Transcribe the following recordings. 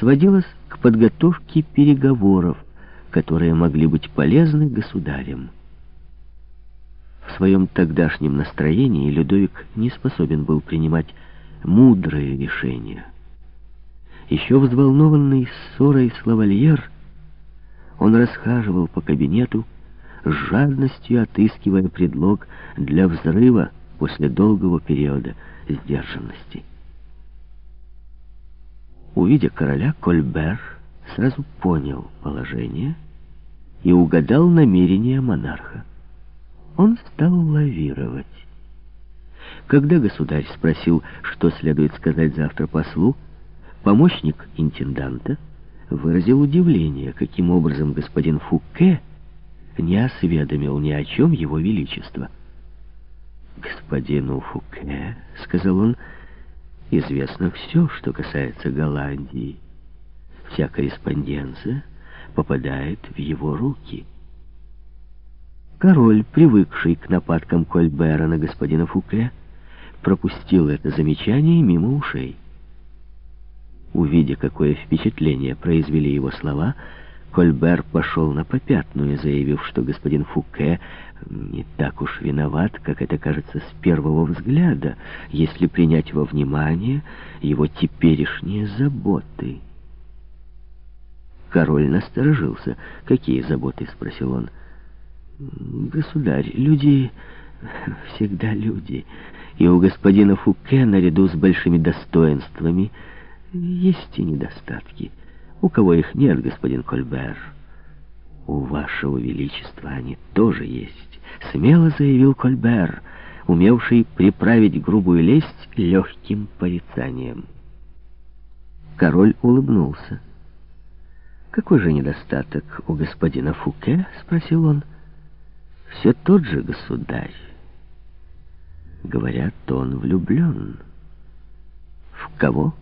сводилась к подготовке переговоров, которые могли быть полезны государям. В своем тогдашнем настроении Людовик не способен был принимать мудрые решения. Еще взволнованный ссорой с лавальер, он расхаживал по кабинету, с жадностью отыскивая предлог для взрыва после долгого периода сдержанности. Увидя короля, Кольбер сразу понял положение и угадал намерения монарха. Он стал лавировать. Когда государь спросил, что следует сказать завтра послу, помощник интенданта выразил удивление, каким образом господин Фуке не осведомил ни о чем его величество. «Господину Фуке», — сказал он, — «известно все, что касается Голландии. Вся корреспонденция попадает в его руки». Король, привыкший к нападкам Кольбера на господина Фуке, пропустил это замечание мимо ушей. Увидя, какое впечатление произвели его слова, Кольбер пошел на попятную, заявив, что господин Фуке не так уж виноват, как это кажется с первого взгляда, если принять во внимание его теперешние заботы. Король насторожился. «Какие заботы?» — спросил он. «Государь, люди всегда люди, и у господина Фуке, наряду с большими достоинствами, есть и недостатки». У кого их нет, господин Кольбер? У вашего величества они тоже есть, смело заявил Кольбер, умевший приправить грубую лесть легким порицанием. Король улыбнулся. «Какой же недостаток у господина Фуке?» — спросил он. «Все тот же государь. Говорят, он влюблен. В кого?»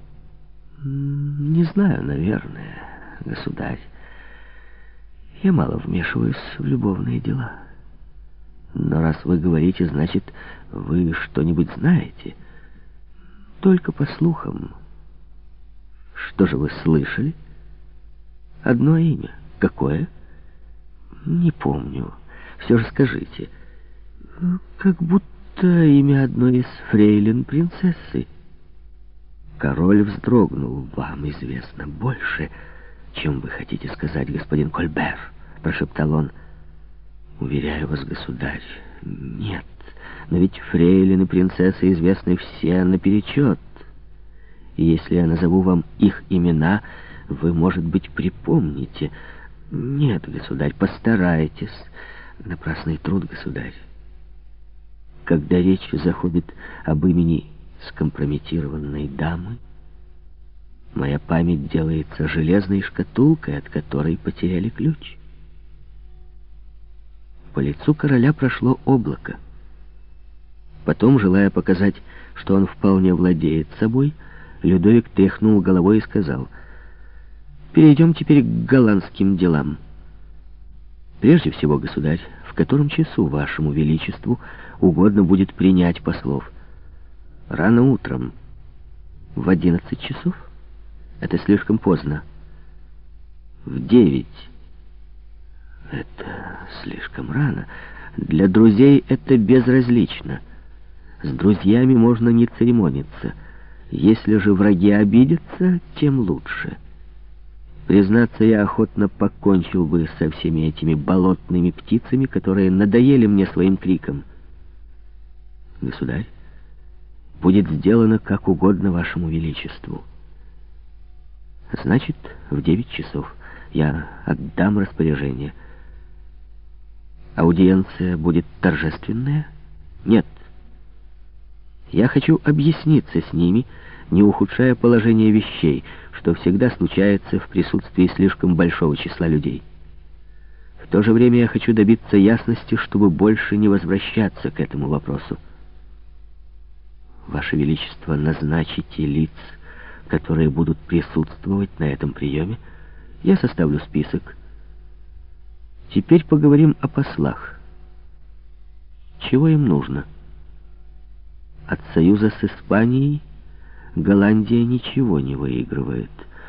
Не знаю, наверное, государь. Я мало вмешиваюсь в любовные дела. Но раз вы говорите, значит, вы что-нибудь знаете. Только по слухам. Что же вы слышали? Одно имя. Какое? Не помню. Все же скажите. Как будто имя одной из фрейлин принцессы. Король вздрогнул. «Вам известно больше, чем вы хотите сказать, господин Кольбер», — прошептал он. «Уверяю вас, государь, нет. Но ведь фрейлины принцессы известны все наперечет. И если я назову вам их имена, вы, может быть, припомните. Нет, государь, постарайтесь. Напрасный труд, государь. Когда речь заходит об имени скомпрометированной дамы, моя память делается железной шкатулкой, от которой потеряли ключ. По лицу короля прошло облако. Потом, желая показать, что он вполне владеет собой, Людовик тряхнул головой и сказал, «Перейдем теперь к голландским делам. Прежде всего, государь, в котором часу вашему величеству угодно будет принять послов?» Рано утром. В одиннадцать часов? Это слишком поздно. В девять. Это слишком рано. Для друзей это безразлично. С друзьями можно не церемониться. Если же враги обидятся, тем лучше. Признаться, я охотно покончил бы со всеми этими болотными птицами, которые надоели мне своим криком. Государь, будет сделано как угодно вашему величеству. Значит, в девять часов я отдам распоряжение. Аудиенция будет торжественная? Нет. Я хочу объясниться с ними, не ухудшая положение вещей, что всегда случается в присутствии слишком большого числа людей. В то же время я хочу добиться ясности, чтобы больше не возвращаться к этому вопросу. Ваше Величество, назначите лиц, которые будут присутствовать на этом приеме. Я составлю список. Теперь поговорим о послах. Чего им нужно? От союза с Испанией Голландия ничего не выигрывает.